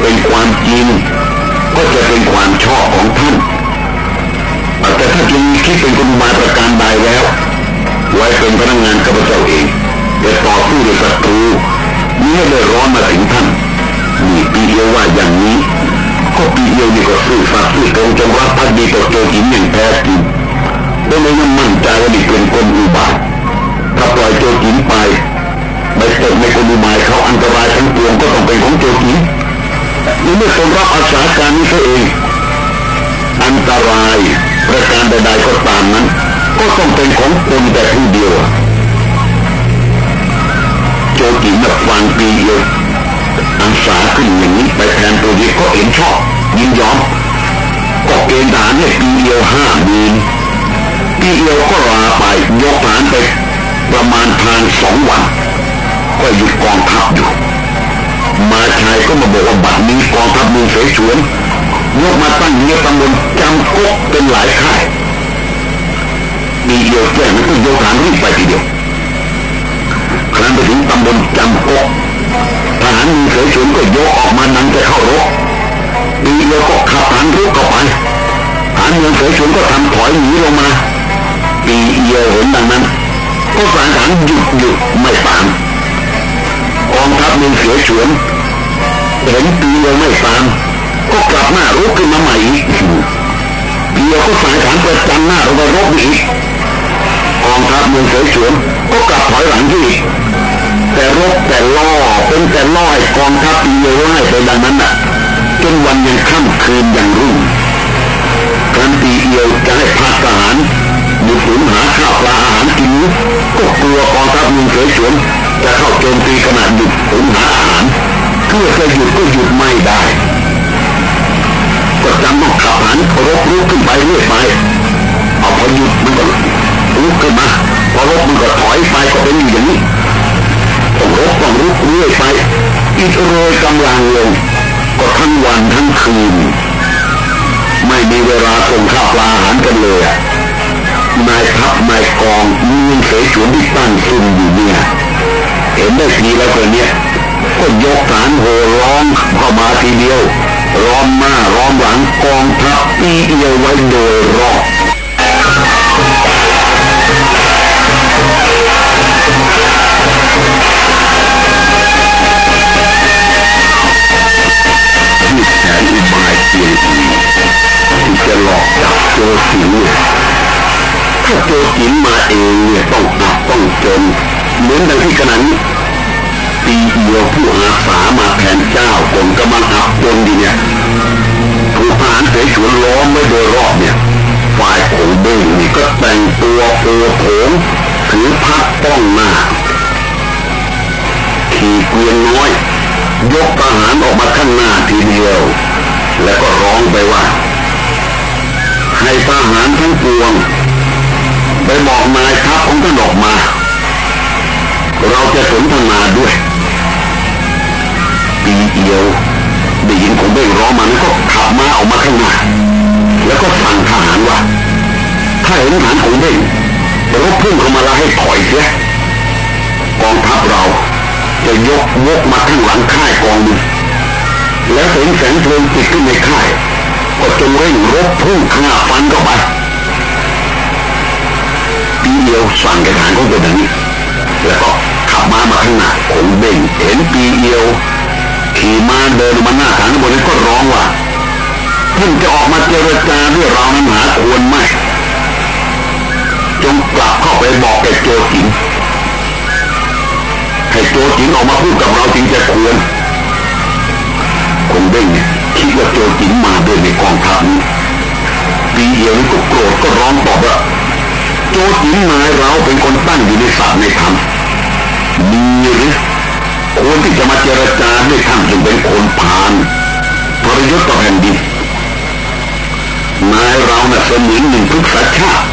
เป็นความจริง ก็จะเป็นความชอบของท่าน แต่ถ้าเกียงมีคิดเป็นคนมาประการใดแล้ว ไว้เป็นพนักงานข้าพเจ้าเองจะต่อสู้ด้วยศัตรูนี่ไม่ได้ร้อนมาถึงท่านนี่ปีเดียวว่าอย่างนี้ก็ปีเดียวนี่ก็สู้สัตย์สู้ตรงจนรักพักดีต่อโจกินอย่างแท้จริงได้เลยยังมั่นใจว่านี่เป็นคนอุบาทถ้าปล่อยโจกินไป ไปตกในคนอุบายเขาอันตรายทั้งปวงก็ต้องเป็นของโจกินนี่เมื่อตนรับอาสาการนี้เขาเอง อันตรายประการใดๆก็ตามนั้น ก็ต้องเป็นของคนแต่ผู้เดียวโจกิมาฟังปีเดียวอาสาขึ้นอย่างนี้ไปแทนตัวเดียวก็เห็นชอบยินยอมก็เกณฑ์ทหารให้ปีเดียวห้าหมื่นปีเดียวก็ลาไปยกฐานไปประมาณทางสองวัน ก็หยุดกองทัพอยู่ มาชายก็มาบอกว่าบัดนี้กองทัพมือเสฉวนยกมาตั้งเงียตำบลจำกกเป็นหลายค่ายปีเดียวแจ้งมันก็โยฐานรีบไปทีเดียวครั้นไปถึงตำบลจำกกทหารมือเสฉวนก็ยกออกมานำจะเข้ารบปีเดียวก็ขับฐานรุกเข้าไปฐานเมืองเสฉวนก็ทำถอยหนีลงมาปีเดียวเห็นดังนั้นก็สั่งฐานหยุดหยุดไม่ตาม องทัพเมืองเสฉวนเห็นปีเดียวไม่ตาม ก็กลับหน้ารุกขึ้นมาใหม่อีกปีเดียวก็สั่งฐานประจันหน้าเราไปรบอีกกองทัพเมืองเสฉวนก็กลับถอยหลังที่อีกแต่รบแต่ล่อเป็นแต่ล่อไอ้กองทัพปีเดียวไล่ไปดังนั้นน่ะจนวันยังค่ำคืนยังรุ่งการปีเอียวจะให้พักทหารอยู่ศูนหาข้าวปลาอาหารกินก็กลัวกองทัพเมืองเสฉวน จะเข้าโจมตีขณะหยุดศูนย์หาอาหารเพื่อจะหยุดก็หยุดไม่ได้ก็จำต้องขับหันรบลุกขึ้นไปเรื่อยไปเอาพอหยุดมันก็ลุกขึ้นมาพอรบมันก็ถอยไปก็เป็นอยู่อย่างนี้ต้องรบต้องลุกเรื่อยไปอิดโรยกำลังลงก็ทั้งวันทั้งคืน ไม่มีเวลาส่งข้าวปลาอาหารกันเลยอะนายทัพนายกองมีเสฉวนที่ตั้งซุ่มอยู่เนี่ย เห็นได้ทีแล้วคนเนี้ยก็ยกฐานโหร้องเข้ามาทีเดียวร้อมหน้าร้อมหลังกองทัพปีเอียวไว้โดยรอบนี่แผนอุบายเพียงอีที่จะหลอกจับโจสินถ้าโจสินมาเองเนี่ยต้องอับต้องจน เหมือนดังที่ขณะนี้ปีเดียวผู้อาสามาแทนเจ้าคนกำลังอับจนดีเนี่ยถูกทหารเสฉวนล้อมไว้โดยรอบเนี่ยฝ่ายของเบ้งนี่ก็แต่งตัวโผโผงถือพัดป้องหน้าขี่เกวียนน้อย ยกทหารออกมาข้างหน้าทีเดียว แล้วก็ร้องไปว่า ให้ทหารทั้งปวง ไปบอกนายทัพของท่านออกมา เราจะสนทนาด้วยปีเดียวได้ยินของเบ้งร้องมาแล้วก็ขับมาออกมาข้างหน้าแล้วก็สั่งทหารว่า ถ้าเห็นทหารของเบ้งรบพุ่งเข้ามาแล้วให้ถอยเสียกองทัพเรา จะยกวกมาข้างหลังค่ายกองนึงแล้วเห็นแสงเพลิงติดขึ้นในค่ายก็จงเร่งรบพุ่งข้าฟันเข้าไปปีเดียวสั่งกระถางเขาเป็นอย่างนี้ แล้วก็ขับม้ามาข้างหน้าคงเบ่งเห็นปีเดียว ขี่ม้าเดินมาหน้าฐานบนนั้นก็ร้องว่าท่านจะออกมาเจรจาด้วยเรานั้นหาควรไหมจงกลับเข้าไปบอกแกโจจิงให้โจจิงออกมาพูดกับเราจริงจะควรคงเบ่งคิดว่าโจจิงมาด้วยในกองทัพนี้ปีเอียวก็โกรธก็ร้องตอบว่า โจจิงนายเราเป็นคนตั้งอยู่ในศักดิ์ในธรรมมีหรือควรที่จะมาเจรจาด้วยท่านจึงเป็นคนพานพรยศต่อแผ่นดินนายเราเน่ะเสมือนหนึ่งทุกสัชาติ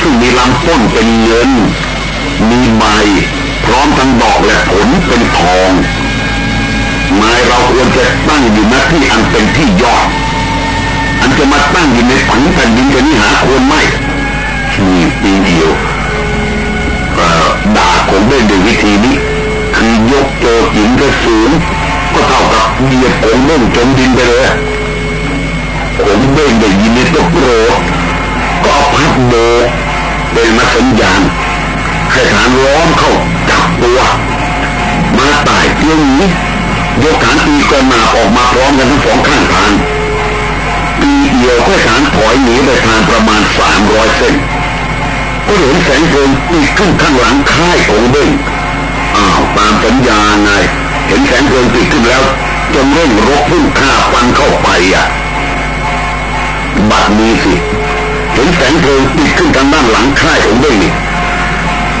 ซึ่งมีลำต้นเป็นเงิน มีใบ พร้อมทั้งดอกและผลเป็นทองนายเราควรจะตั้งอยู่ณที่อันเป็นที่ยอด อันจะมาตั้งอยู่ในผังแผ่นดินจะนี่หาควรไม่ มีปีเดียวด่าผมได้ด้วยวิธีนี้ คือยกโจหินกระสูงก็เท่ากับเหยียบผมเล่นจมดินไปเลยผมเบ่งได้ยินในตัวโรก็เอาพัดโบเป็นมาสัญญาณให้ฐานล้อมเข้าจับตัวมาตายเที่ยงนี้ยกฐานตีกระนาออกมาพร้อมกันทั้งสองข้างทางปีเดียวค่อยฐานถอยหนีไปทางประมาณสามร้อยเส้น ก็เห็นแสงเพลิงตีขึ้นข้างหลังค่ายของเบ้งอ้าวตามสัญญาไงเห็นแสงเพลิงติดขึ้นแล้วจนเร่งรบพุ่งฆ่าฟันเข้าไปอะบัดนี้สิเห็นแสงเพลิงติดขึ้นทางด้านหลังค่ายของเบ้งนี่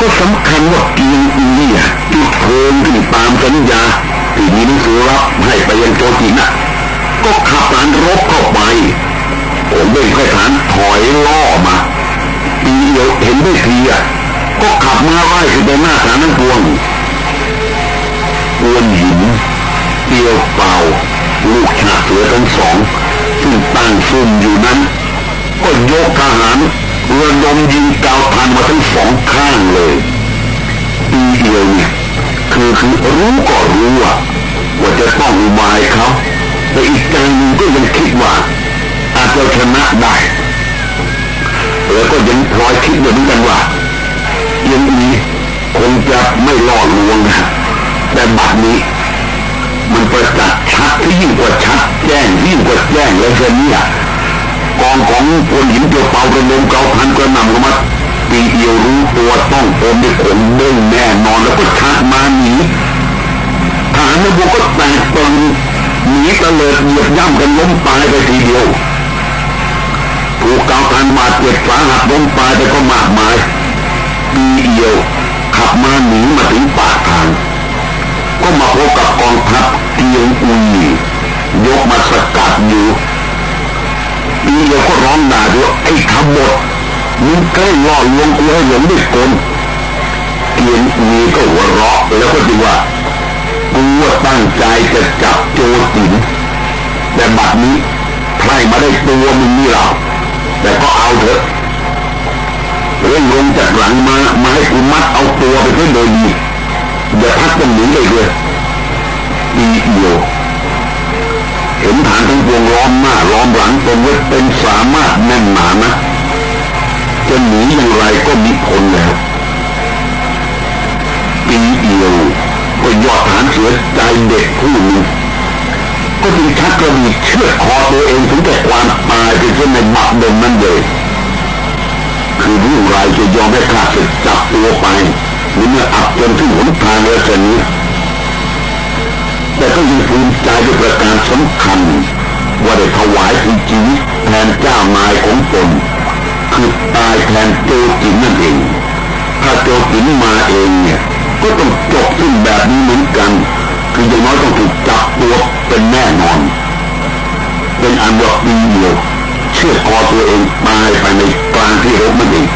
ก็สำคัญว่าเกียงอีนี่จุดเพลิงขึ้นตามสัญญาที่มีหนังสือรับให้ไปยังโจจินะก็ขับฐานรบเข้าไปผมเบ้งค่อยฐานถอยล่อมา ปีเดียวเห็นได้ทีอะก็ขับมาไล่ขึ้นไปหน้าฐานนั้นพวงอวนหินเตียวเป่า ลูกฉาเสือทั้งสองซึ่งตั้งซุ่มอยู่นั้น ก็ยกทหารเรือดมยิงกาวทันมาทั้งสองข้างเลยปีเดียวเนี่ยคือคือรู้ก็รู้ว่าว่าจะต้องอุบายเขาแต่อีกใจหนึ่งก็ยังคิดว่าอาจจะชนะได้แล้วก็ยัง พลอยคิดเหมือนกันว่ายังนี้คงจะไม่ล่อลวงนะแต่บัดนี้ มันประจักษ์ชัดที่ยิ่งกว่าชัดแจ้งยิ่งกว่าแจ้งแล้วเช่นนี้กองของคนหินเกี่ยวเป่ากระนมเกาพันกระนำเข้ามาปีเดียวรู้ตัวต้องโอนด้วยขนเด้งแน่นอนแล้วก็ชักมาหนีทหารนบุกก็แตกตื่นหนีตะเลิดเหยียบย่ำกันล้มตายไปทีเดียว ถูกเกาทันบาดเจ็บสาหัสล้มตายไปก็มากมายปีเดียวขับมาหนีมาถึงปากทาง ก็มาพบกับกองทัพเตียงอุยยกมาสกัดอยู่ปีเดียวก็ร้องด่าด้วยไอ้ขบดมึงใกล้ล่อลวงกูให้หลงด้วยกลเตียงอุยก็หัวเราะแล้วก็ดีว่ากูว่าตั้งใจจะจับโจจินแต่บัดนี้ใครมาได้ตัวมึงนี่เรา แต่ก็เอาเถอะเร่งลงจากหลังมามาให้กูมัดเอาตัวไปเพื่อโดยดีอย่าพักตรงนี้เลยเลยอีเอียวเห็นฐานทั้งวงล้อมหน้าล้อมหลังตนไว้เป็นสามารถแน่นหนานะจะหนีอย่างไรก็มีผลแล้วปีเอียวก็ยอดฐานเสือใจเด็กผู้หนึ่ง ก็จึงชักกระบี่เชือดคอตัวเองถึงแต่ความตายไปเช่นในบักเดิมนั่นเลยคือผู้รายจะยอมให้ข้าศึกจับตัวไปหรือเมื่ออับจนถึงหนทางแล้วเช่นนี้แต่ก็ยังภูมิใจด้วยประการสำคัญ ว่าได้ถวายถึงชีวิตแทนเจ้านายของตนคือตายแทนโจจินนั่นเอง ถ้าโจจินมาเองเนี่ยก็ต้องจบสิ้นแบบนี้เหมือนกัน คืออย่างน้อยต้องถูกจับตัวเป็นแน่นอน เป็นอันว่าปีเดียวเชื่อคอตัวเองตายไปในกลางที่รบมันเอง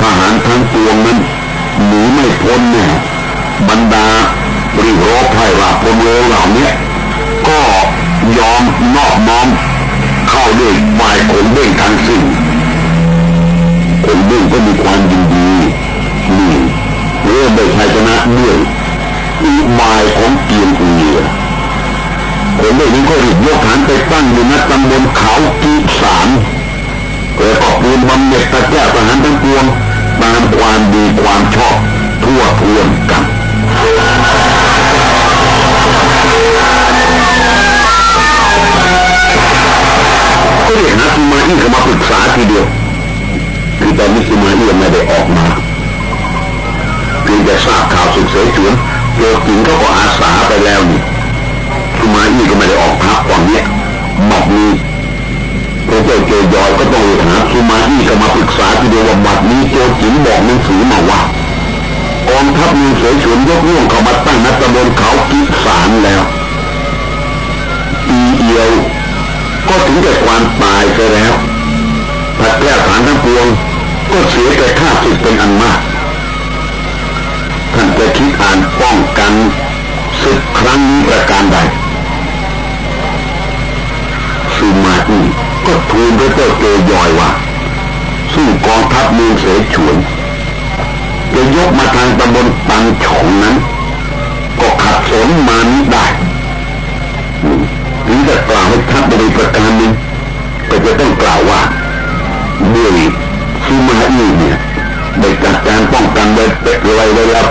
ทหารทั้งปวงนั้นหนีไม่พ้นเนี่ยบรรดาบริโภคไพร่าพลเรือเหล่านี้ก็ยอมนอบน้อมเข้าด้วยวายขนเบ้งทั้งสิ้นขนเบ้งก็มีความยินดีนี่เรื่องได้ชัยชนะด้วย อุบายของเกียงอุเลียผมได้ยินก็รีบยกฐานไปตั้งอยู่ณตำบลเขากีสารแล้วก็ปูนบำเหน็จตะแก้ทหารทั้งปวงตามความดีความชอบทั่วทวนกันก็เรียกหาสุมาอี้เข้ามาปรึกษาทีเดียวคือตอนนี้สุมาอี้ไม่ได้ออกมาเพียงแต่ทราบข่าวสุดเสฉวน โยกิงเขาก็อาสาไปแล้วนี่สุมาอี้ก็ไม่ได้ออกทัพฝั่งเนี้ยบัดนี้พระเจ้าเจยอยก็ต้องเรียกหาสุมาอี้เข้ามาปรึกษาทีเดียวว่าบัดนี้โจจิ๋มบอกหนังสือมาว่ากองทัพมืองเสฉวนยกร่วงเข้ามาตั้งนัตะบนเขากิสานแล้วปีเอียวก็ถึงแก่ความตายไปแล้วผัดแก้วฐานทั้งปวงก็เสียแก่ข้าศึกเป็นอันมาก ท่านจะคิดอ่านป้องกันศึกครั้งนี้ประการใดสุมาอีก็ทูลพระเจ้าเกยอยว่าสู้กองทัพเมืองเสฉวนจะยกมาทางตำบลตังฉองนั้น ก็ขัดสนมานิได้ถึงจะกล่าวให้ทัพบริประการหนึ่งก็จะต้องกล่าวว่าด้วยซูมาอีเนี่ยได้จัดการป้องกันไว้เป็นไรไว้แล้ว